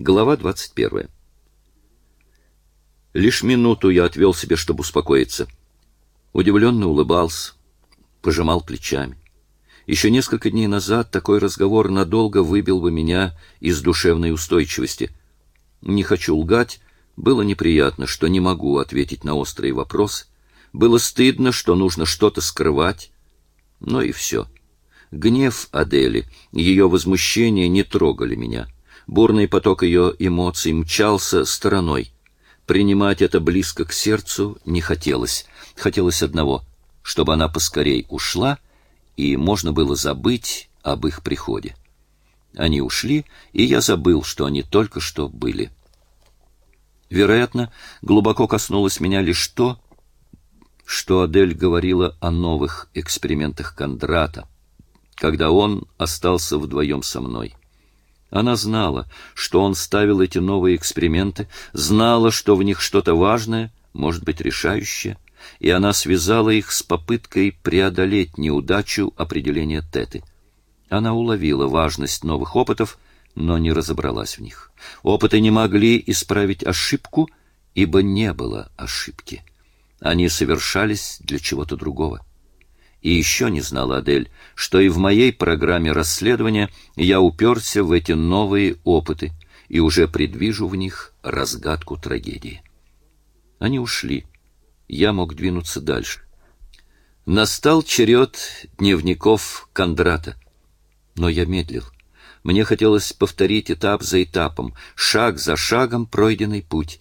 Глава 21. Лишь минуту я отвел себе, чтобы успокоиться. Удивленно улыбался, пожимал плечами. Еще несколько дней назад такой разговор надолго выбил бы меня из душевной устойчивости. Не хочу лгать, было неприятно, что не могу ответить на острые вопросы. Было стыдно, что нужно что-то скрывать. Но и все. Гнев Адели, ее возмущение не трогали меня. Бурный поток ее эмоций мчался стороной. Принимать это близко к сердцу не хотелось. Хотелось одного — чтобы она поскорей ушла, и можно было забыть об их приходе. Они ушли, и я забыл, что они только что были. Вероятно, глубоко коснулось меня лишь то, что Адель говорила о новых экспериментах Кондрата, когда он остался вдвоем со мной. Она знала, что он ставил эти новые эксперименты, знала, что в них что-то важное, может быть, решающее, и она связала их с попыткой преодолеть неудачу определения теты. Она уловила важность новых опытов, но не разобралась в них. Опыты не могли исправить ошибку, ибо не было ошибки. Они совершались для чего-то другого. И еще не знала Адель, что и в моей программе расследования я уперся в эти новые опыты и уже предвижу в них разгадку трагедии. Они ушли. Я мог двинуться дальше. Настал черед дневников Кондрата. Но я медлил. Мне хотелось повторить этап за этапом, шаг за шагом пройденный путь.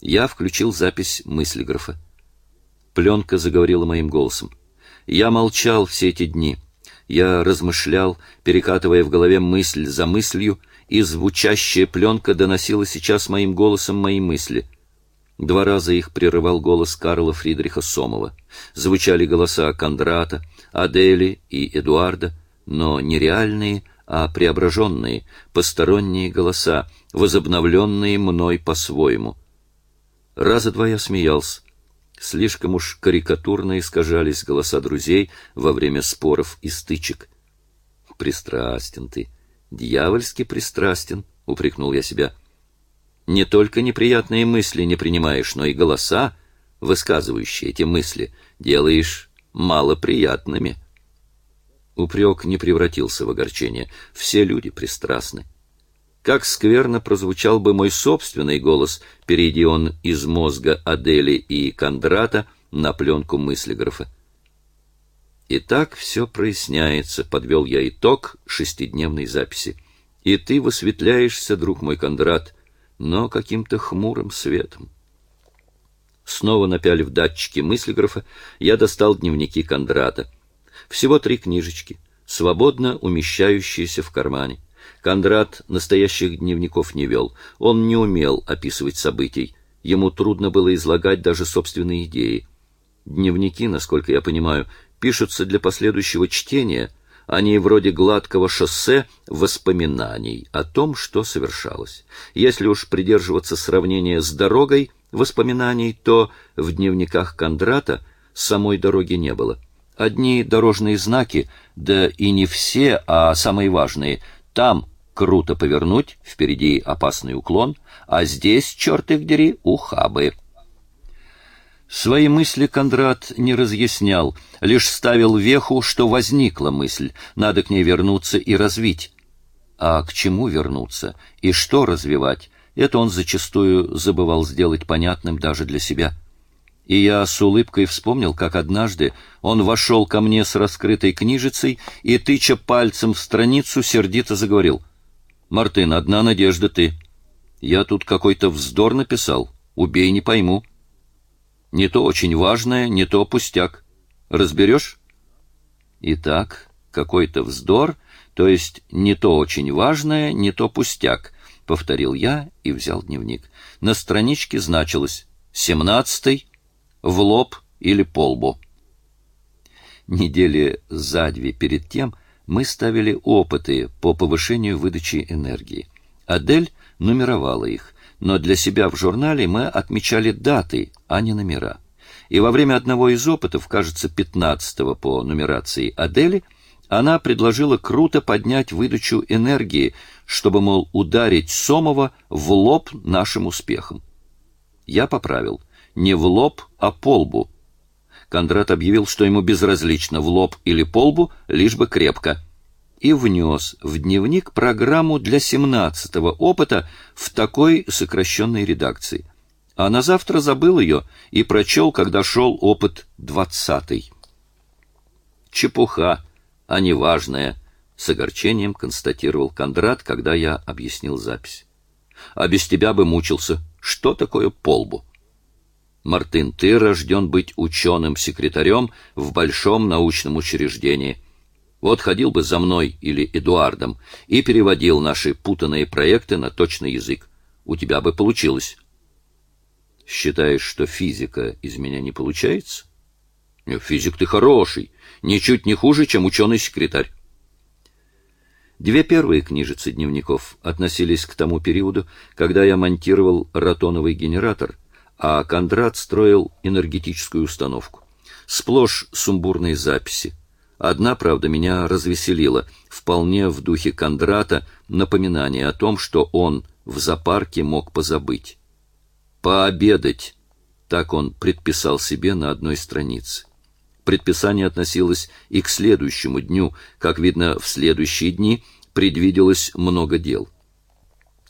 Я включил запись мыслеграфа. Пленка заговорила моим голосом. Я молчал все эти дни. Я размышлял, перекатывая в голове мысль за мыслью, и звучащая пленка доносила сейчас моим голосом мои мысли. Два раза их прерывал голос Карла Фридриха Сомова. Звучали голоса Кондрата, Адели и Эдуарда, но не реальные, а преображенные, посторонние голоса, возобновленные мной по-своему. Раза два я смеялся, Слишком уж карикатурно искажались голоса друзей во время споров и стычек. «Пристрастен ты, дьявольски пристрастен», — упрекнул я себя. «Не только неприятные мысли не принимаешь, но и голоса, высказывающие эти мысли, делаешь малоприятными». Упрек не превратился в огорчение. Все люди пристрастны. Как скверно прозвучал бы мой собственный голос, перейди он из мозга Адели и Кондрата на пленку мыслеграфа. Итак, все проясняется, подвел я итог шестидневной записи. И ты высветляешься, друг мой Кондрат, но каким-то хмурым светом. Снова напялив датчики мыслеграфа, я достал дневники Кондрата. Всего три книжечки, свободно умещающиеся в кармане. Кондрат настоящих дневников не вел. Он не умел описывать событий. Ему трудно было излагать даже собственные идеи. Дневники, насколько я понимаю, пишутся для последующего чтения, они вроде гладкого шоссе воспоминаний о том, что совершалось. Если уж придерживаться сравнения с дорогой воспоминаний, то в дневниках Кондрата самой дороги не было. Одни дорожные знаки, да и не все, а самые важные — там круто повернуть, впереди опасный уклон, а здесь, черт их дери, ухабы. Свои мысли Кондрат не разъяснял, лишь ставил веху, что возникла мысль, надо к ней вернуться и развить. А к чему вернуться и что развивать, это он зачастую забывал сделать понятным даже для себя. И я с улыбкой вспомнил, как однажды он вошел ко мне с раскрытой книжицей и, тыча пальцем в страницу, сердито заговорил. «Мартын, одна надежда ты. Я тут какой-то вздор написал. Убей, не пойму. Не то очень важное, не то пустяк. Разберешь?» Итак, какой-то вздор, то есть не то очень важное, не то пустяк, — повторил я и взял дневник. На страничке значилось «семнадцатый, в лоб или по лбу. Недели за две перед тем мы ставили опыты по повышению выдачи энергии. Адель нумеровала их, но для себя в журнале мы отмечали даты, а не номера. И во время одного из опытов, кажется, 15 по нумерации Адели, Она предложила круто поднять выдачу энергии, чтобы, мол, ударить Сомова в лоб нашим успехом. Я поправил. Не в лоб, а по лбу. Кондрат объявил, что ему безразлично, в лоб или по лбу, лишь бы крепко. И внес в дневник программу для семнадцатого опыта в такой сокращенной редакции. А на завтра забыл ее и прочел, когда шел опыт двадцатый. Чепуха а не важное, с огорчением констатировал Кондрат, когда я объяснил запись. А без тебя бы мучился. Что такое полбу? Мартын, ты рожден быть ученым-секретарем в большом научном учреждении. Вот ходил бы за мной или Эдуардом и переводил наши путанные проекты на точный язык. У тебя бы получилось. Считаешь, что физика из меня не получается? Физик ты хороший, ничуть не хуже, чем ученый-секретарь. Две первые книжицы дневников относились к тому периоду, когда я монтировал ротоновый генератор, а Кондрат строил энергетическую установку. Сплошь сумбурные записи. Одна, правда, меня развеселила, вполне в духе Кондрата, напоминание о том, что он в зоопарке мог позабыть. «Пообедать», — так он предписал себе на одной странице. Предписание относилось и к следующему дню, как видно, в следующие дни предвиделось много дел.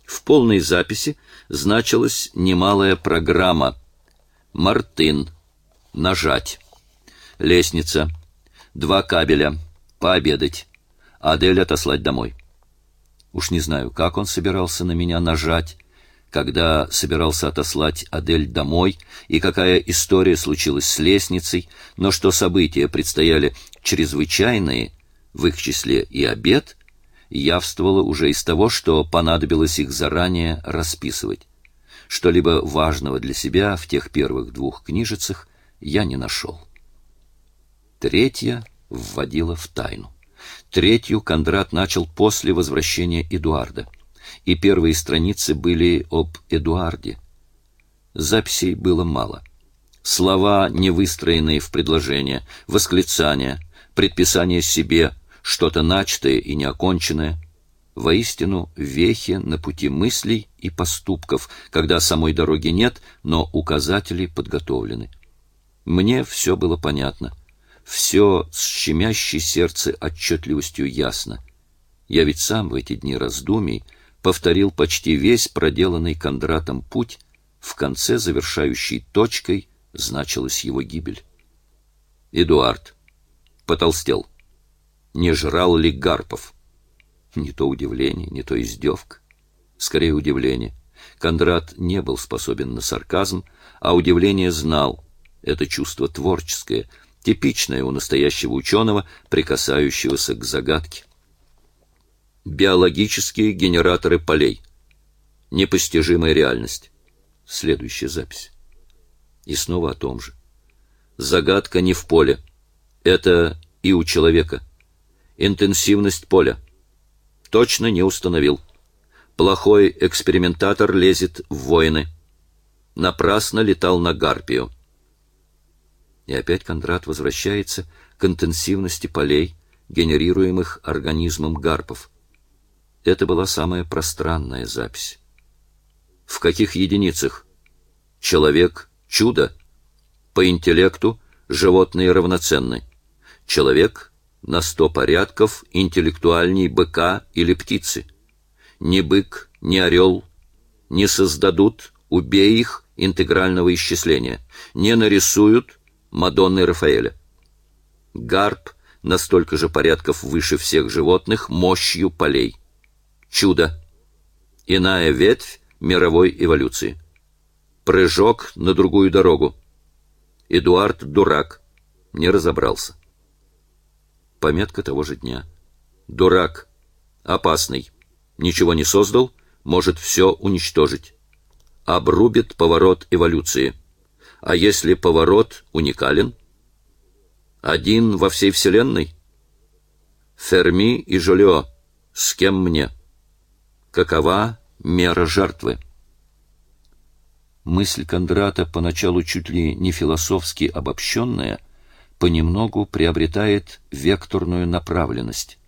В полной записи значилась немалая программа. Мартын. Нажать. Лестница. Два кабеля. Пообедать. Адель отослать домой. Уж не знаю, как он собирался на меня нажать, когда собирался отослать Адель домой, и какая история случилась с лестницей, но что события предстояли чрезвычайные, в их числе и обед, явствовало уже из того, что понадобилось их заранее расписывать. Что-либо важного для себя в тех первых двух книжицах я не нашел. Третья вводила в тайну. Третью Кондрат начал после возвращения Эдуарда — и первые страницы были об Эдуарде. Записей было мало. Слова, не выстроенные в предложения, восклицания, предписания себе, что-то начатое и неоконченное, воистину вехи на пути мыслей и поступков, когда самой дороги нет, но указатели подготовлены. Мне все было понятно. Все с щемящей сердце отчетливостью ясно. Я ведь сам в эти дни раздумий повторил почти весь проделанный Кондратом путь, в конце завершающей точкой значилась его гибель. Эдуард потолстел. Не жрал ли Гарпов? Не то удивление, не то издевка. Скорее удивление. Кондрат не был способен на сарказм, а удивление знал. Это чувство творческое, типичное у настоящего ученого, прикасающегося к загадке биологические генераторы полей. Непостижимая реальность. Следующая запись. И снова о том же. Загадка не в поле. Это и у человека. Интенсивность поля. Точно не установил. Плохой экспериментатор лезет в войны. Напрасно летал на Гарпию. И опять Кондрат возвращается к интенсивности полей, генерируемых организмом гарпов. Это была самая пространная запись. В каких единицах? Человек — чудо. По интеллекту животные равноценны. Человек на сто порядков интеллектуальней быка или птицы. Ни бык, ни орел не создадут, убей их, интегрального исчисления, не нарисуют Мадонны Рафаэля. Гарп настолько же порядков выше всех животных мощью полей. Чудо. Иная ветвь мировой эволюции. Прыжок на другую дорогу. Эдуард дурак. Не разобрался. Пометка того же дня. Дурак. Опасный. Ничего не создал, может все уничтожить. Обрубит поворот эволюции. А если поворот уникален? Один во всей Вселенной? Ферми и Жолио. С кем мне? Какова мера жертвы? Мысль Кондрата, поначалу чуть ли не философски обобщенная, понемногу приобретает векторную направленность.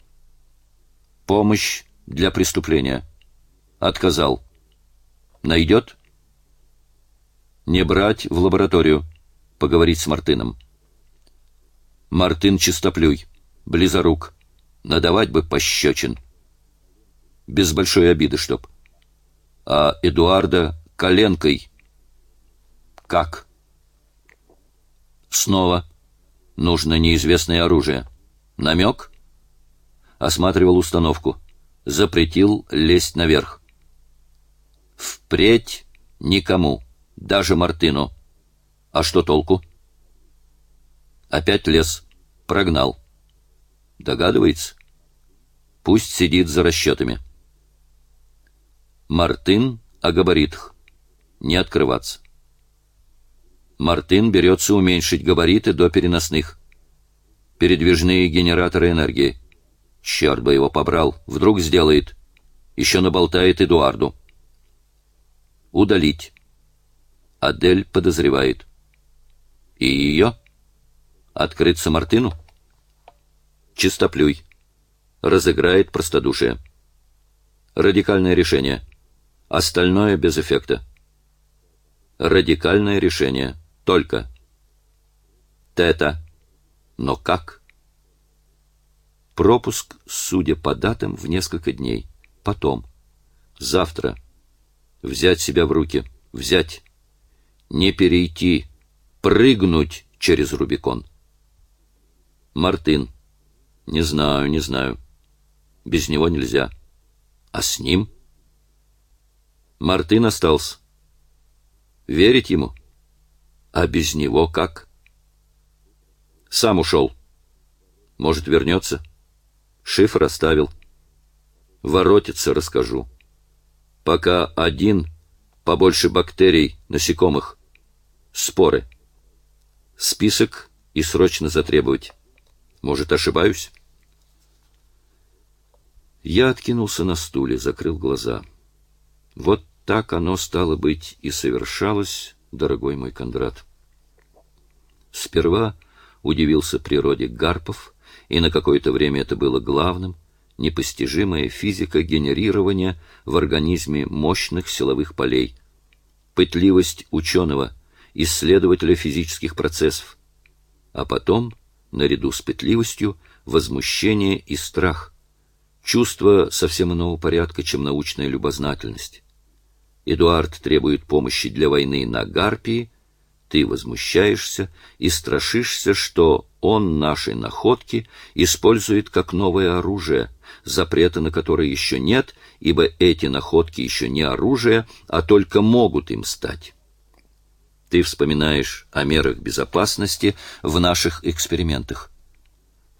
Помощь для преступления. Отказал. Найдет? Не брать в лабораторию. Поговорить с Мартыном. Мартын чистоплюй. Близорук. Надавать бы пощечин. Без большой обиды, чтоб. А Эдуарда коленкой. Как? Снова. Нужно неизвестное оружие. Намек? Осматривал установку. Запретил лезть наверх. Впредь никому, даже Мартыну. А что толку? Опять лез. Прогнал. Догадывается? Пусть сидит за расчетами. Мартын о габаритах. Не открываться. Мартын берется уменьшить габариты до переносных. Передвижные генераторы энергии. Черт бы его побрал. Вдруг сделает. Еще наболтает Эдуарду. Удалить. Адель подозревает. И ее? Открыться Мартыну? Чистоплюй. Разыграет простодушие. Радикальное решение. Остальное без эффекта. Радикальное решение. Только. Тета. Но как? Пропуск, судя по датам, в несколько дней. Потом. Завтра. Взять себя в руки. Взять. Не перейти. Прыгнуть через Рубикон. Мартын. Не знаю, не знаю. Без него нельзя. А с ним? Мартын остался. Верить ему? А без него как? Сам ушел. Может, вернется? Шифр оставил. Воротится, расскажу. Пока один, побольше бактерий, насекомых. Споры. Список и срочно затребовать. Может, ошибаюсь? Я откинулся на стуле, закрыл глаза. Вот так оно стало быть и совершалось дорогой мой Кондрат. Сперва удивился природе гарпов, и на какое-то время это было главным, непостижимая физика генерирования в организме мощных силовых полей, пытливость ученого, исследователя физических процессов, а потом, наряду с пытливостью, возмущение и страх, чувство совсем иного порядка, чем научная любознательность. Эдуард требует помощи для войны на Гарпии, ты возмущаешься и страшишься, что он наши находки использует как новое оружие, запрета на которое еще нет, ибо эти находки еще не оружие, а только могут им стать. Ты вспоминаешь о мерах безопасности в наших экспериментах.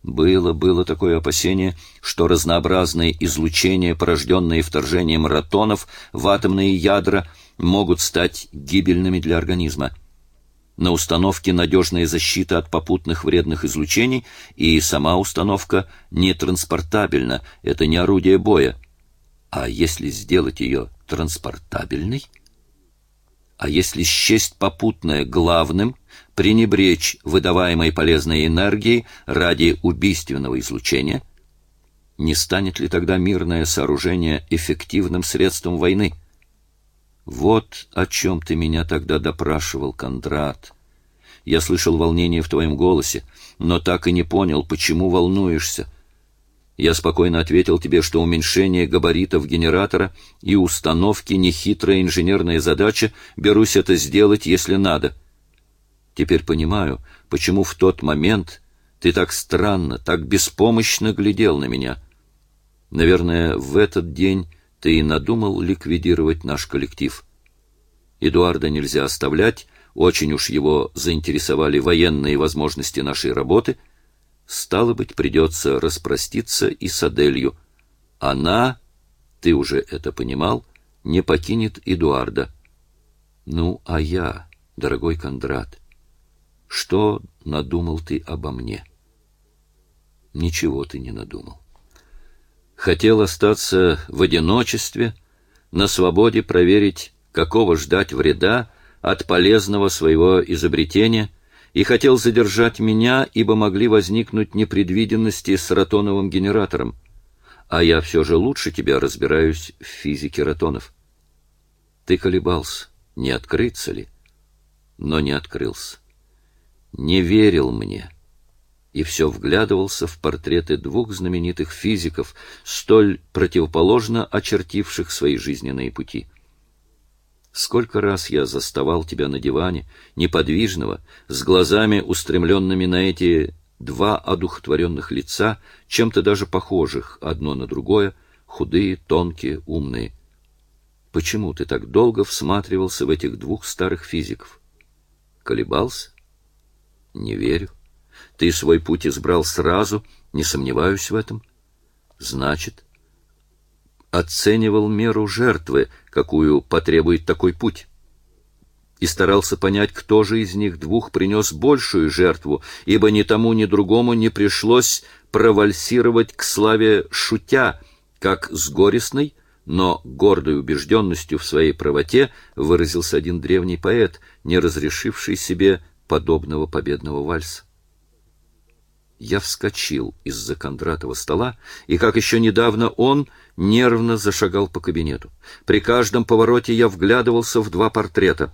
Было, было такое опасение, что разнообразные излучения, порожденные вторжением ротонов в атомные ядра, могут стать гибельными для организма. На установке надежная защита от попутных вредных излучений, и сама установка нетранспортабельна, это не орудие боя. А если сделать ее транспортабельной? А если счесть попутное главным, пренебречь выдаваемой полезной энергией ради убийственного излучения? Не станет ли тогда мирное сооружение эффективным средством войны? Вот о чем ты меня тогда допрашивал, Кондрат. Я слышал волнение в твоем голосе, но так и не понял, почему волнуешься. Я спокойно ответил тебе, что уменьшение габаритов генератора и установки нехитрая инженерная задача, берусь это сделать, если надо. Теперь понимаю, почему в тот момент ты так странно, так беспомощно глядел на меня. Наверное, в этот день ты и надумал ликвидировать наш коллектив. Эдуарда нельзя оставлять, очень уж его заинтересовали военные возможности нашей работы — Стало быть, придется распроститься и с Аделью. Она, ты уже это понимал, не покинет Эдуарда. Ну, а я, дорогой Кондрат, что надумал ты обо мне? Ничего ты не надумал. Хотел остаться в одиночестве, на свободе проверить, какого ждать вреда от полезного своего изобретения — и хотел задержать меня, ибо могли возникнуть непредвиденности с ротоновым генератором. А я все же лучше тебя разбираюсь в физике ротонов. Ты колебался, не открыться ли? Но не открылся. Не верил мне. И все вглядывался в портреты двух знаменитых физиков, столь противоположно очертивших свои жизненные пути — Сколько раз я заставал тебя на диване, неподвижного, с глазами устремленными на эти два одухотворенных лица, чем-то даже похожих одно на другое, худые, тонкие, умные. Почему ты так долго всматривался в этих двух старых физиков? Колебался? Не верю. Ты свой путь избрал сразу, не сомневаюсь в этом. Значит, оценивал меру жертвы, какую потребует такой путь, и старался понять, кто же из них двух принес большую жертву, ибо ни тому, ни другому не пришлось провальсировать к славе шутя, как с горестной, но гордой убежденностью в своей правоте выразился один древний поэт, не разрешивший себе подобного победного вальса. Я вскочил из-за Кондратова стола, и, как еще недавно он, нервно зашагал по кабинету. При каждом повороте я вглядывался в два портрета.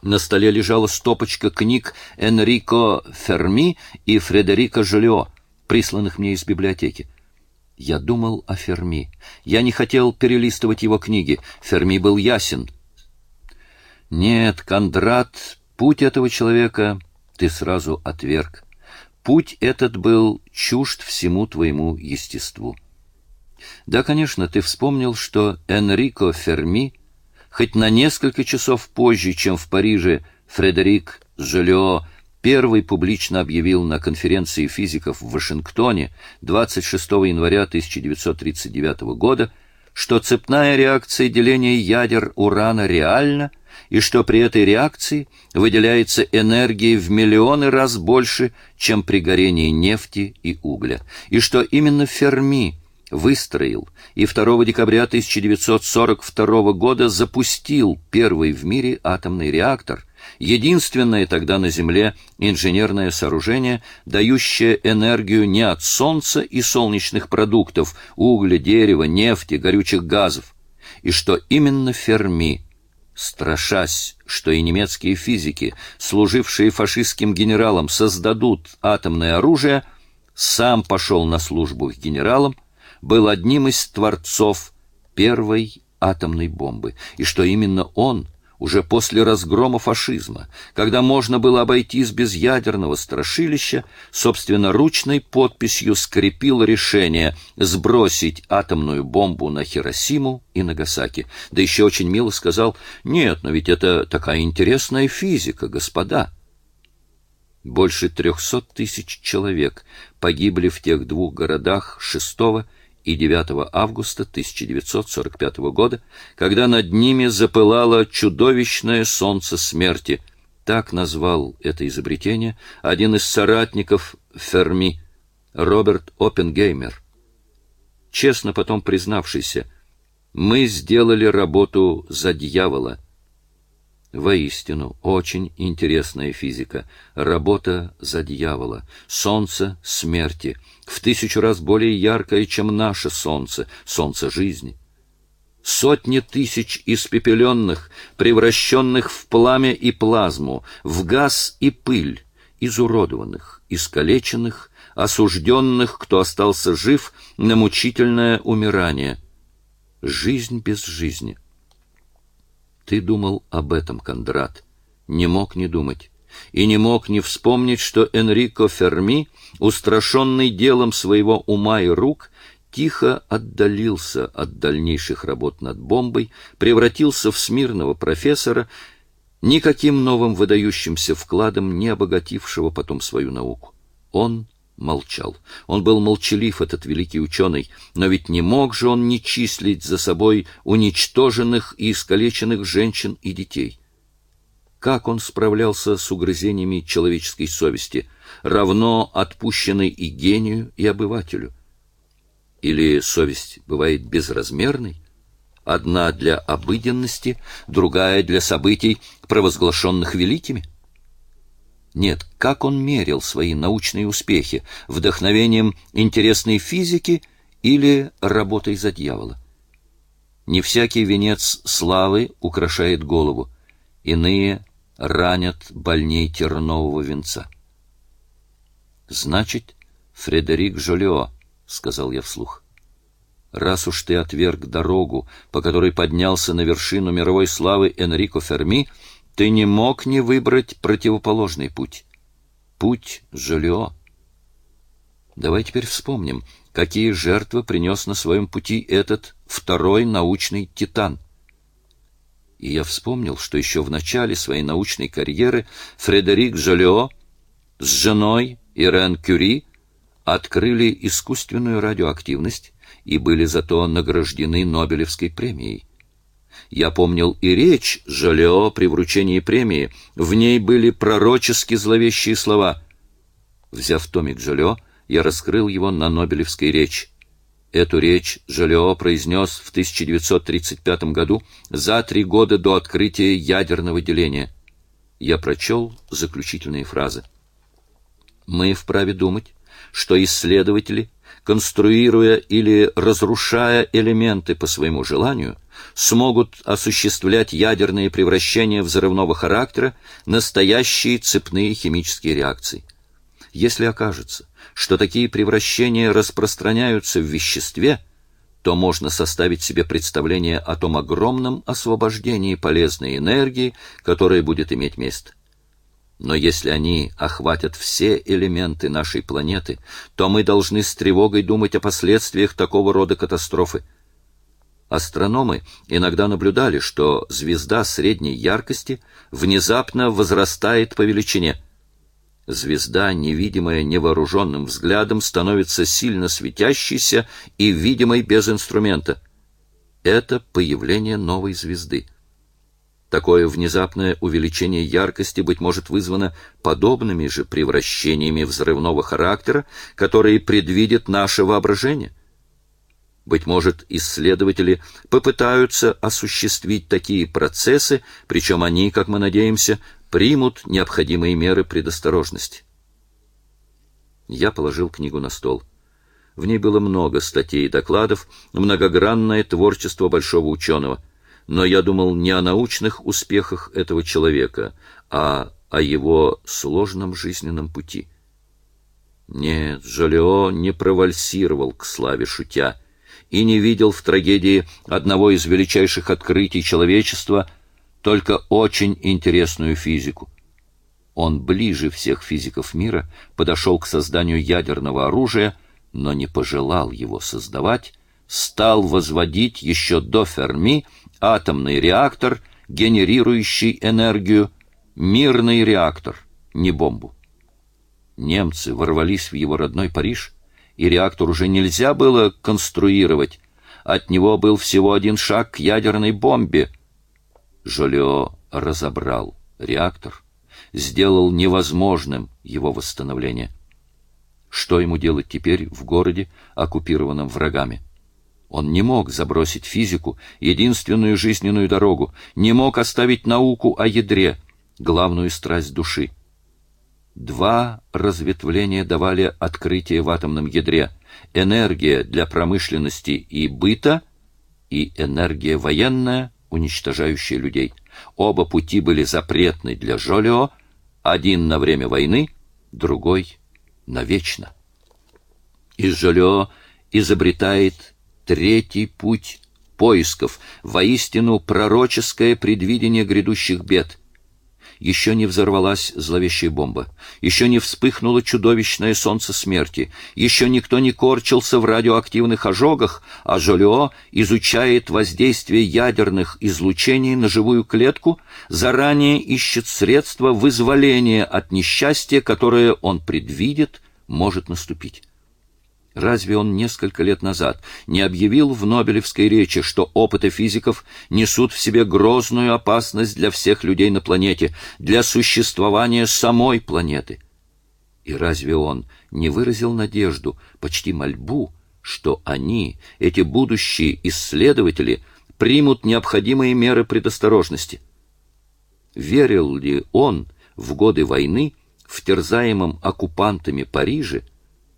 На столе лежала стопочка книг Энрико Ферми и Фредерико Жолио, присланных мне из библиотеки. Я думал о Ферми. Я не хотел перелистывать его книги. Ферми был ясен. Нет, Кондрат, путь этого человека ты сразу отверг. Путь этот был чужд всему твоему естеству. Да, конечно, ты вспомнил, что Энрико Ферми, хоть на несколько часов позже, чем в Париже Фредерик Жолио первый публично объявил на конференции физиков в Вашингтоне 26 января 1939 года, что цепная реакция деления ядер урана реальна, и что при этой реакции выделяется энергии в миллионы раз больше, чем при горении нефти и угля, и что именно Ферми выстроил и 2 декабря 1942 года запустил первый в мире атомный реактор, единственное тогда на Земле инженерное сооружение, дающее энергию не от солнца и солнечных продуктов, угля, дерева, нефти, горючих газов, и что именно Ферми – страшась, что и немецкие физики, служившие фашистским генералам, создадут атомное оружие, сам пошел на службу к генералам, был одним из творцов первой атомной бомбы, и что именно он – уже после разгрома фашизма, когда можно было обойтись без ядерного страшилища, собственноручной подписью скрепил решение сбросить атомную бомбу на Хиросиму и Нагасаки. Да еще очень мило сказал, нет, но ведь это такая интересная физика, господа. Больше трехсот тысяч человек погибли в тех двух городах 6 и 9 августа 1945 года, когда над ними запылало чудовищное солнце смерти. Так назвал это изобретение один из соратников Ферми, Роберт Оппенгеймер. Честно потом признавшийся, мы сделали работу за дьявола — Воистину, очень интересная физика. Работа за дьявола. Солнце смерти. В тысячу раз более яркое, чем наше солнце. Солнце жизни. Сотни тысяч испепеленных, превращенных в пламя и плазму, в газ и пыль, изуродованных, искалеченных, осужденных, кто остался жив, на мучительное умирание. Жизнь без жизни — ты думал об этом, Кондрат. Не мог не думать. И не мог не вспомнить, что Энрико Ферми, устрашенный делом своего ума и рук, тихо отдалился от дальнейших работ над бомбой, превратился в смирного профессора, никаким новым выдающимся вкладом не обогатившего потом свою науку. Он молчал. Он был молчалив, этот великий ученый, но ведь не мог же он не числить за собой уничтоженных и искалеченных женщин и детей. Как он справлялся с угрызениями человеческой совести, равно отпущенной и гению, и обывателю? Или совесть бывает безразмерной? Одна для обыденности, другая для событий, провозглашенных великими? Нет, как он мерил свои научные успехи? Вдохновением интересной физики или работой за дьявола? Не всякий венец славы украшает голову. Иные ранят больней тернового венца. Значит, Фредерик Жолио, сказал я вслух. Раз уж ты отверг дорогу, по которой поднялся на вершину мировой славы Энрико Ферми, ты не мог не выбрать противоположный путь. Путь Жолио. Давай теперь вспомним, какие жертвы принес на своем пути этот второй научный титан. И я вспомнил, что еще в начале своей научной карьеры Фредерик Жолио с женой Ирен Кюри открыли искусственную радиоактивность и были зато награждены Нобелевской премией. Я помнил и речь Жолио при вручении премии. В ней были пророчески зловещие слова. Взяв томик Жолио, я раскрыл его на Нобелевской речи. Эту речь Жолио произнес в 1935 году, за три года до открытия ядерного деления. Я прочел заключительные фразы. Мы вправе думать, что исследователи, конструируя или разрушая элементы по своему желанию, смогут осуществлять ядерные превращения взрывного характера, настоящие цепные химические реакции. Если окажется, что такие превращения распространяются в веществе, то можно составить себе представление о том огромном освобождении полезной энергии, которое будет иметь место. Но если они охватят все элементы нашей планеты, то мы должны с тревогой думать о последствиях такого рода катастрофы. Астрономы иногда наблюдали, что звезда средней яркости внезапно возрастает по величине. Звезда, невидимая невооруженным взглядом, становится сильно светящейся и видимой без инструмента. Это появление новой звезды. Такое внезапное увеличение яркости, быть может, вызвано подобными же превращениями взрывного характера, которые предвидит наше воображение. Быть может, исследователи попытаются осуществить такие процессы, причем они, как мы надеемся, примут необходимые меры предосторожности. Я положил книгу на стол. В ней было много статей и докладов, многогранное творчество большого ученого — но я думал не о научных успехах этого человека, а о его сложном жизненном пути. Нет, Жолио не провальсировал к славе шутя и не видел в трагедии одного из величайших открытий человечества только очень интересную физику. Он ближе всех физиков мира подошел к созданию ядерного оружия, но не пожелал его создавать, стал возводить еще до Ферми атомный реактор, генерирующий энергию, мирный реактор, не бомбу. Немцы ворвались в его родной Париж, и реактор уже нельзя было конструировать. От него был всего один шаг к ядерной бомбе. Жолио разобрал реактор, сделал невозможным его восстановление. Что ему делать теперь в городе, оккупированном врагами? Он не мог забросить физику, единственную жизненную дорогу, не мог оставить науку о ядре, главную страсть души. Два разветвления давали открытие в атомном ядре: энергия для промышленности и быта и энергия военная, уничтожающая людей. Оба пути были запретны для Жолио, один на время войны, другой навечно. И Жолио изобретает третий путь поисков, воистину пророческое предвидение грядущих бед. Еще не взорвалась зловещая бомба, еще не вспыхнуло чудовищное солнце смерти, еще никто не корчился в радиоактивных ожогах, а Жолио изучает воздействие ядерных излучений на живую клетку, заранее ищет средства вызволения от несчастья, которое он предвидит, может наступить. Разве он несколько лет назад не объявил в Нобелевской речи, что опыты физиков несут в себе грозную опасность для всех людей на планете, для существования самой планеты? И разве он не выразил надежду, почти мольбу, что они, эти будущие исследователи, примут необходимые меры предосторожности? Верил ли он в годы войны в терзаемом оккупантами Париже,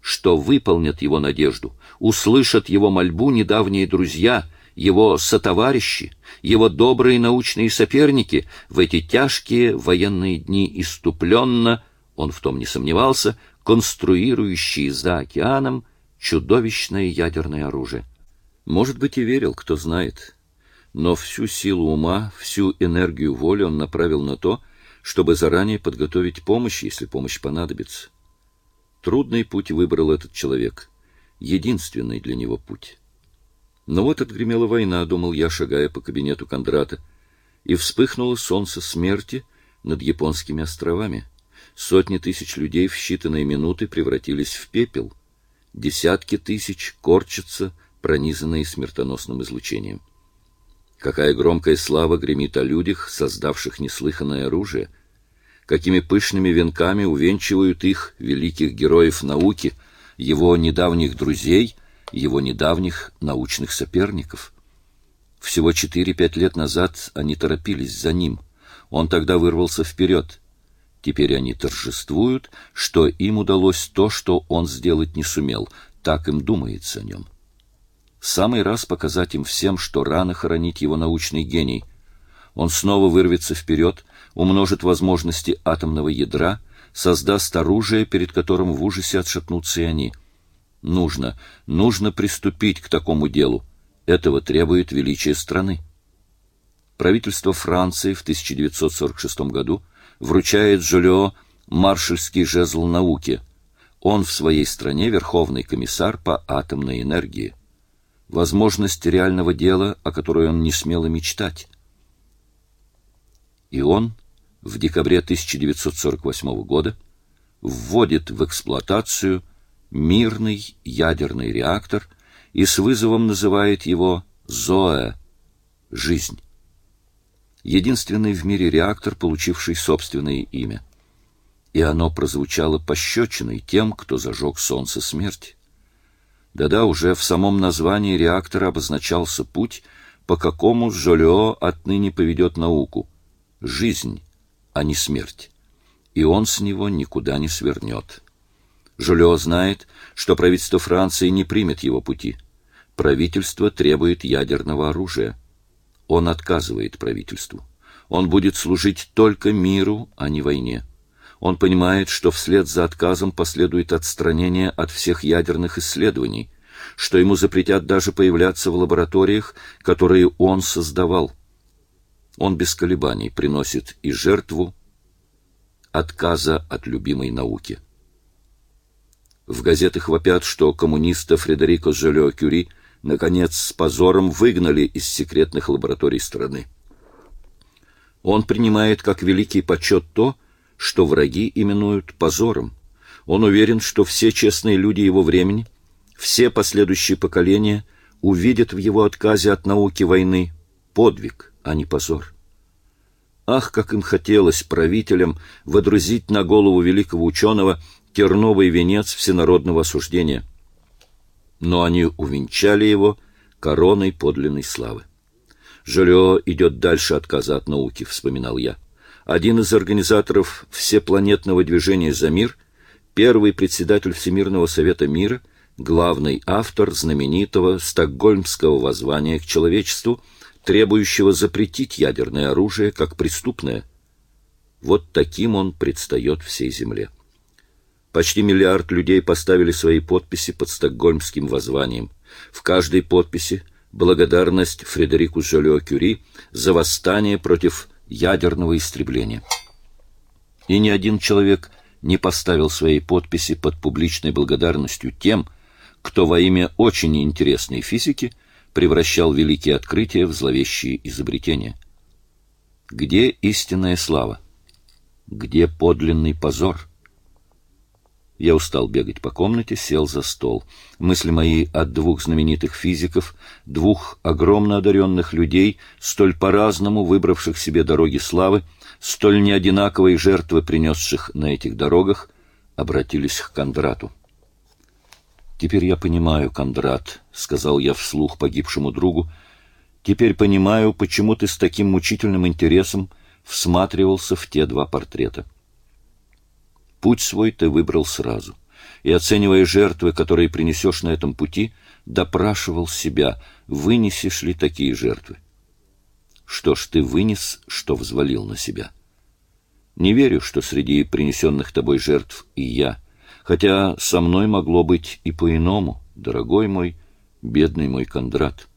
что выполнят его надежду, услышат его мольбу недавние друзья, его сотоварищи, его добрые научные соперники в эти тяжкие военные дни иступленно, он в том не сомневался, конструирующие за океаном чудовищное ядерное оружие. Может быть, и верил, кто знает. Но всю силу ума, всю энергию воли он направил на то, чтобы заранее подготовить помощь, если помощь понадобится. Трудный путь выбрал этот человек, единственный для него путь. Но вот отгремела война, думал я, шагая по кабинету Кондрата, и вспыхнуло солнце смерти над японскими островами. Сотни тысяч людей в считанные минуты превратились в пепел. Десятки тысяч корчатся, пронизанные смертоносным излучением. Какая громкая слава гремит о людях, создавших неслыханное оружие, какими пышными венками увенчивают их великих героев науки, его недавних друзей, его недавних научных соперников. Всего четыре-пять лет назад они торопились за ним. Он тогда вырвался вперед. Теперь они торжествуют, что им удалось то, что он сделать не сумел. Так им думается о нем. Самый раз показать им всем, что рано хоронить его научный гений. Он снова вырвется вперед, умножит возможности атомного ядра, создаст оружие, перед которым в ужасе отшатнутся и они. Нужно, нужно приступить к такому делу. Этого требует величие страны. Правительство Франции в 1946 году вручает Жолео маршальский жезл науки. Он в своей стране верховный комиссар по атомной энергии возможность реального дела, о которой он не смел и мечтать. И он в декабре 1948 года вводит в эксплуатацию мирный ядерный реактор и с вызовом называет его «Зоэ» — «Жизнь». Единственный в мире реактор, получивший собственное имя. И оно прозвучало пощечиной тем, кто зажег солнце смерти. Да-да, уже в самом названии реактора обозначался путь, по какому Жолео отныне поведет науку. Жизнь, а не смерть. И он с него никуда не свернет. Жолео знает, что правительство Франции не примет его пути. Правительство требует ядерного оружия. Он отказывает правительству. Он будет служить только миру, а не войне. Он понимает, что вслед за отказом последует отстранение от всех ядерных исследований, что ему запретят даже появляться в лабораториях, которые он создавал. Он без колебаний приносит и жертву отказа от любимой науки. В газетах вопят, что коммуниста Фредерико Жолео Кюри наконец с позором выгнали из секретных лабораторий страны. Он принимает как великий почет то, что враги именуют позором. Он уверен, что все честные люди его времени, все последующие поколения увидят в его отказе от науки войны подвиг, а не позор. Ах, как им хотелось правителям водрузить на голову великого ученого терновый венец всенародного осуждения. Но они увенчали его короной подлинной славы. Жолео идет дальше отказа от науки, вспоминал я один из организаторов всепланетного движения «За мир», первый председатель Всемирного совета мира, главный автор знаменитого стокгольмского воззвания к человечеству, требующего запретить ядерное оружие как преступное. Вот таким он предстает всей Земле. Почти миллиард людей поставили свои подписи под стокгольмским воззванием. В каждой подписи благодарность Фредерику Жолио-Кюри за восстание против ядерного истребления. И ни один человек не поставил своей подписи под публичной благодарностью тем, кто во имя очень интересной физики превращал великие открытия в зловещие изобретения. Где истинная слава? Где подлинный позор? Я устал бегать по комнате, сел за стол. Мысли мои от двух знаменитых физиков, двух огромно одаренных людей, столь по-разному выбравших себе дороги славы, столь неодинаковые жертвы, принесших на этих дорогах, обратились к Кондрату. «Теперь я понимаю, Кондрат», — сказал я вслух погибшему другу, — «теперь понимаю, почему ты с таким мучительным интересом всматривался в те два портрета». Путь свой ты выбрал сразу. И, оценивая жертвы, которые принесешь на этом пути, допрашивал себя, вынесешь ли такие жертвы. Что ж, ты вынес, что взвалил на себя. Не верю, что среди принесенных тобой жертв и я, хотя со мной могло быть и по-иному, дорогой мой, бедный мой Кондрат.